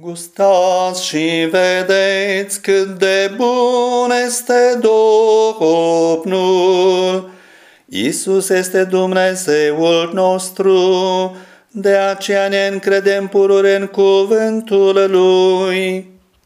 Gustați și vedeți cât de bun este Domnul. Isus este Dumnezeul nostru, de aceea ne încredem pururi în cuvântul Lui.